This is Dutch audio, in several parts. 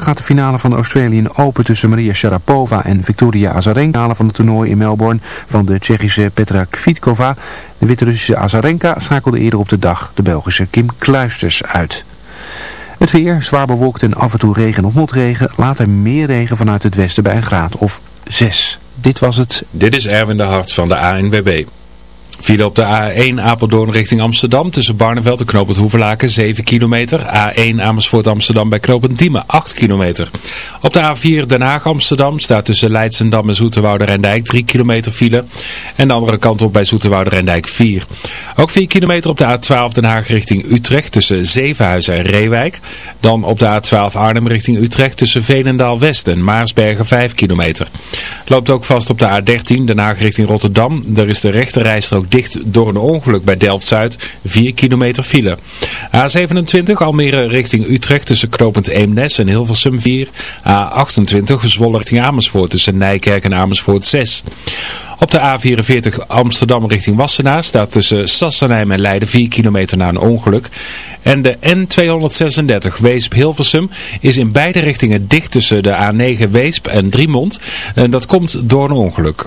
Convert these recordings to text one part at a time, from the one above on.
gaat de finale van de Australian Open tussen Maria Sharapova en Victoria Azarenka. Finale van het toernooi in Melbourne van de Tsjechische Petra Kvitkova. De Wit-Russische Azarenka schakelde eerder op de dag de Belgische Kim Kluisters uit. Het weer, zwaar bewolkt en af en toe regen of motregen. Later meer regen vanuit het westen bij een graad of 6. Dit was het. Dit is Erwin de Hart van de ANWB. File op de A1 Apeldoorn richting Amsterdam tussen Barneveld en Knopend Hoevelaken 7 kilometer. A1 Amersfoort Amsterdam bij Knopend Diemen 8 kilometer. Op de A4 Den Haag Amsterdam staat tussen Leidsendam en Zoeterwoude Rijndijk 3 kilometer file. En de andere kant op bij Zoeterwoude Rijndijk 4. Ook 4 kilometer op de A12 Den Haag richting Utrecht tussen Zevenhuizen en Reewijk. Dan op de A12 Arnhem richting Utrecht tussen Veenendaal West en Maarsbergen 5 kilometer. Loopt ook vast op de A13 Den Haag richting Rotterdam. Daar is de rechterrijstrook dicht door een ongeluk bij Delft-Zuid. 4 kilometer file. A27 Almere richting Utrecht tussen Knopend Eemnes en Hilversum 4. A28 Zwolle richting Amersfoort tussen Nijkerk en Amersfoort 6. Op de A44 Amsterdam richting Wassenaar staat tussen Sassenheim en Leiden 4 kilometer na een ongeluk. En de N236 Weesp-Hilversum is in beide richtingen dicht tussen de A9 Weesp en Driemond. En dat komt door een ongeluk.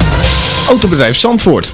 Autobedrijf Zandvoort,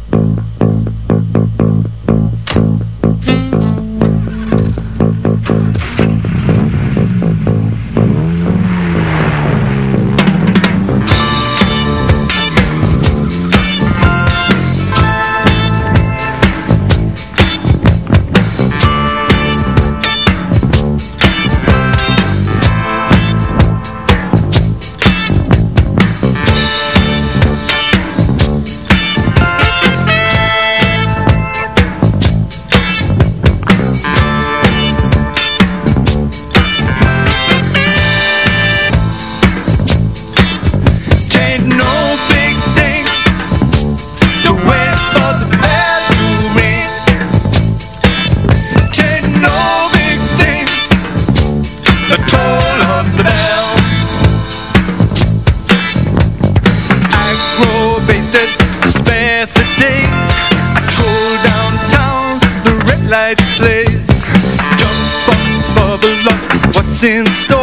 In store?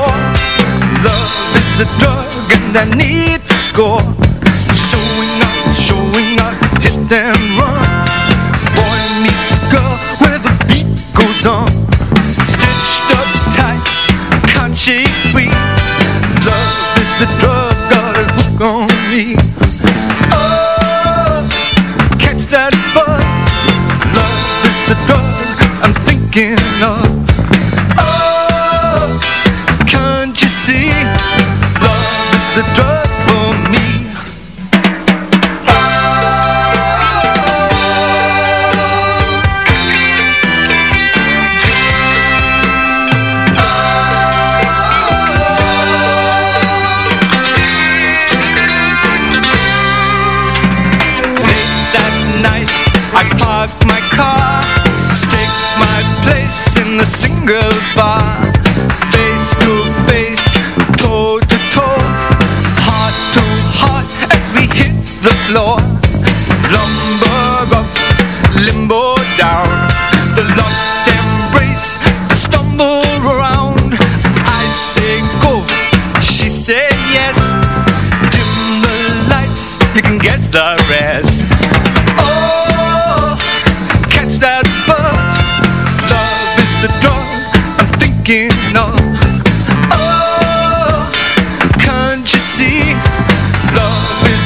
Love is the drug and I need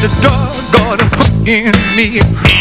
The a dog got a hook in me.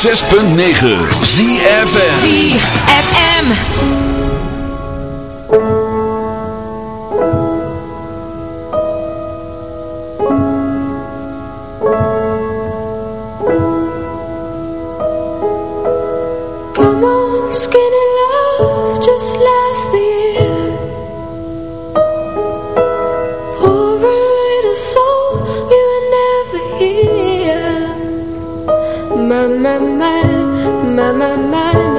106.9 ZFM ZFM Come on, skinny ma ma ma ma ma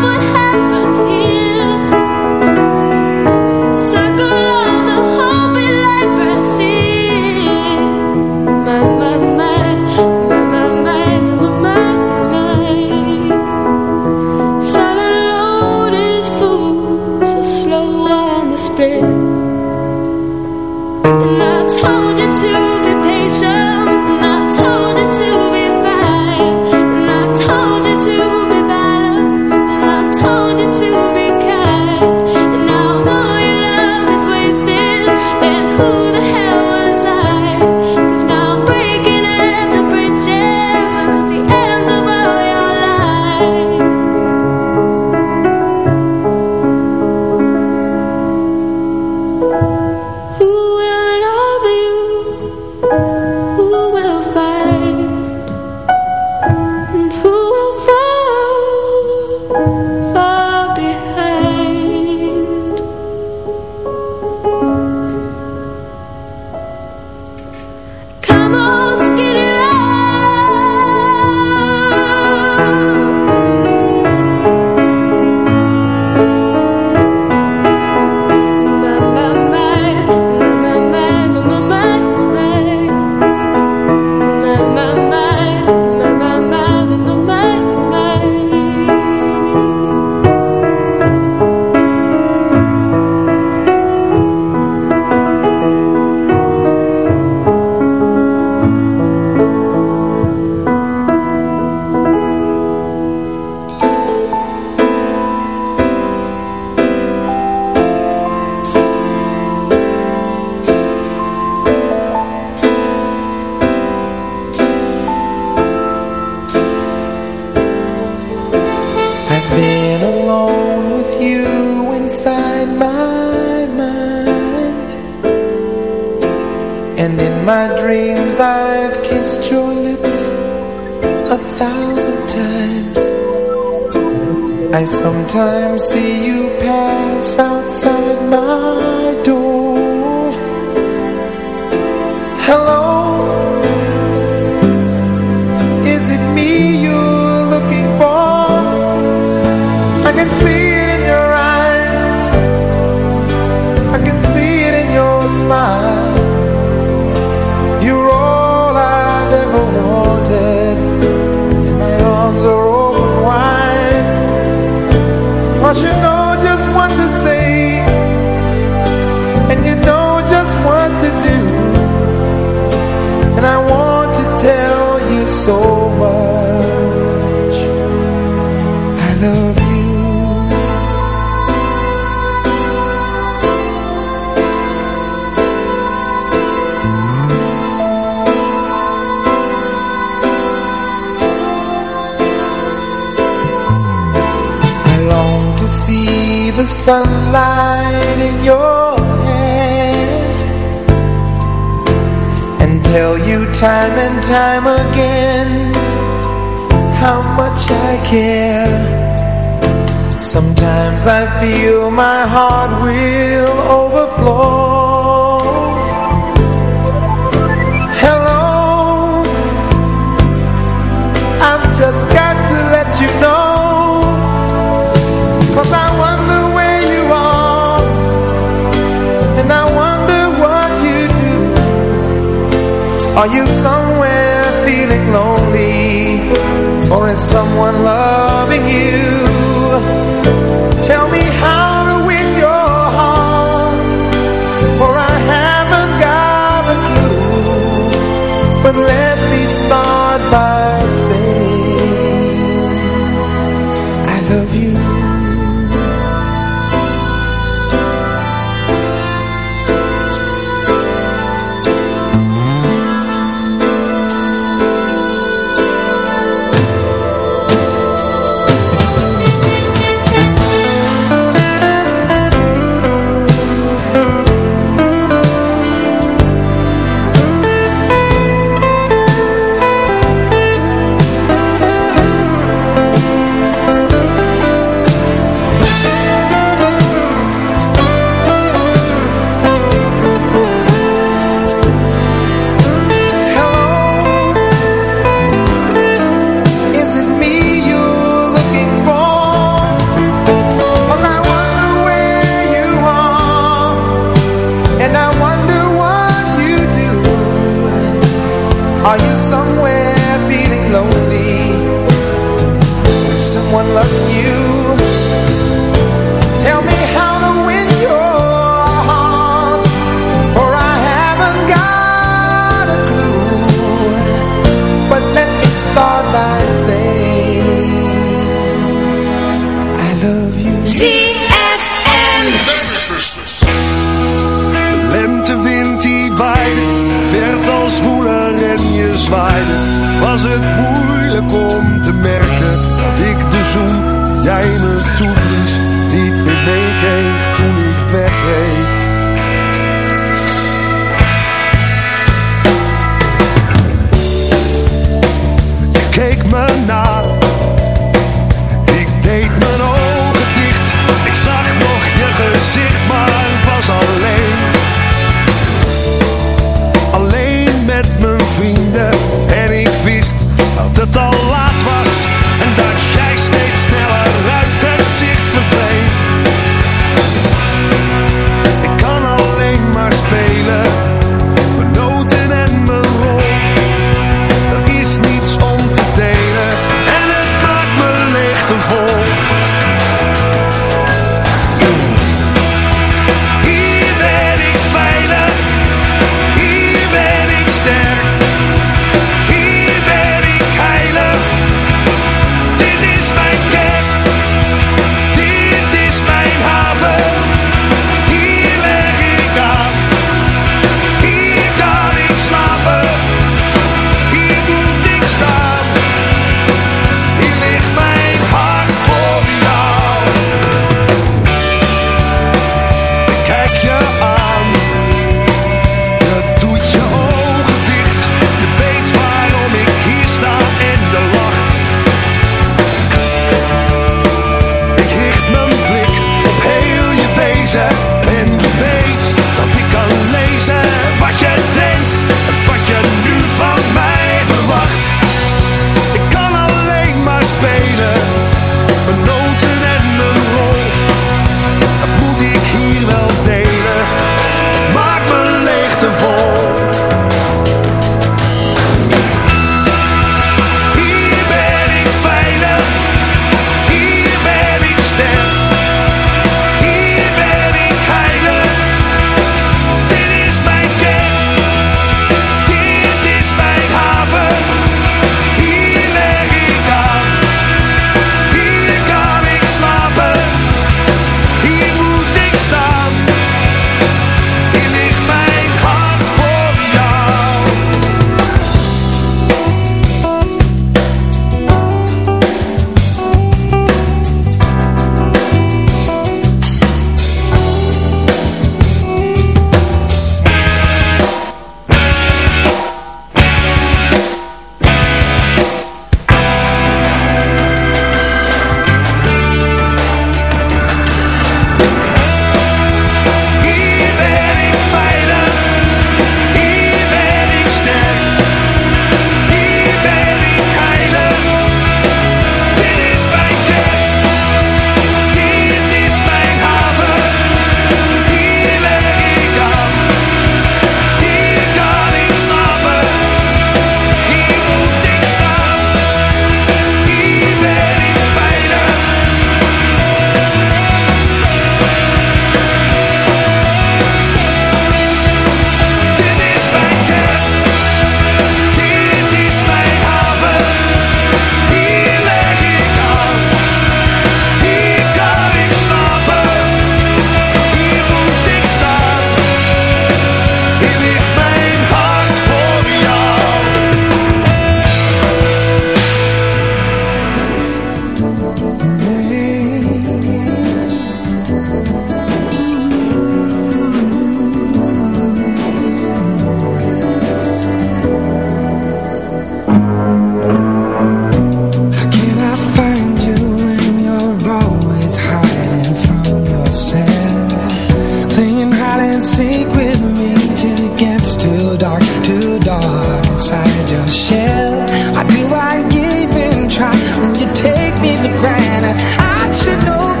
hell Why do I even try when you take me for granted? I should know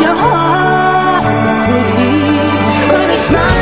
your heart, sweet. But it's not.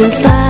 的发。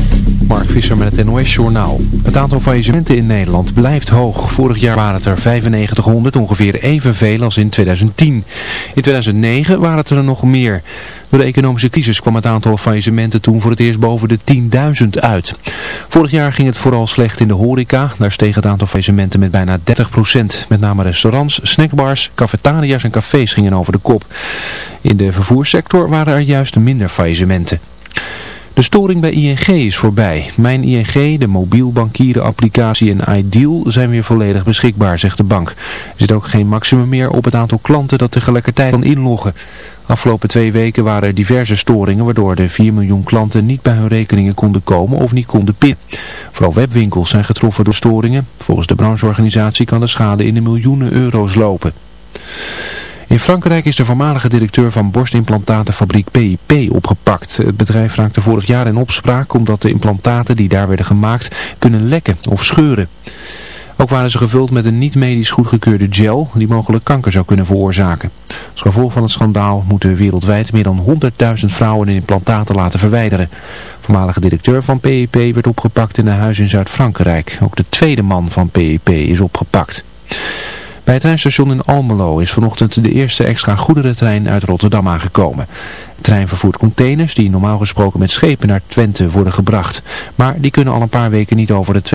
Mark Visser met het NOS-journaal. Het aantal faillissementen in Nederland blijft hoog. Vorig jaar waren het er 9500, ongeveer evenveel als in 2010. In 2009 waren het er nog meer. Door de economische crisis kwam het aantal faillissementen toen voor het eerst boven de 10.000 uit. Vorig jaar ging het vooral slecht in de horeca. Daar steeg het aantal faillissementen met bijna 30%. Met name restaurants, snackbars, cafetaria's en cafés gingen over de kop. In de vervoerssector waren er juist minder faillissementen. De storing bij ING is voorbij. Mijn ING, de mobiel bankieren applicatie en Ideal zijn weer volledig beschikbaar, zegt de bank. Er zit ook geen maximum meer op het aantal klanten dat tegelijkertijd kan inloggen. Afgelopen twee weken waren er diverse storingen waardoor de 4 miljoen klanten niet bij hun rekeningen konden komen of niet konden pinnen. Vooral webwinkels zijn getroffen door storingen. Volgens de brancheorganisatie kan de schade in de miljoenen euro's lopen. In Frankrijk is de voormalige directeur van borstimplantatenfabriek PIP opgepakt. Het bedrijf raakte vorig jaar in opspraak omdat de implantaten die daar werden gemaakt kunnen lekken of scheuren. Ook waren ze gevuld met een niet medisch goedgekeurde gel die mogelijk kanker zou kunnen veroorzaken. Als gevolg van het schandaal moeten wereldwijd meer dan 100.000 vrouwen hun implantaten laten verwijderen. Voormalige directeur van PIP werd opgepakt in een huis in Zuid-Frankrijk. Ook de tweede man van PIP is opgepakt. Bij het treinstation in Almelo is vanochtend de eerste extra goederentrein uit Rotterdam aangekomen. De trein vervoert containers die normaal gesproken met schepen naar Twente worden gebracht. Maar die kunnen al een paar weken niet over de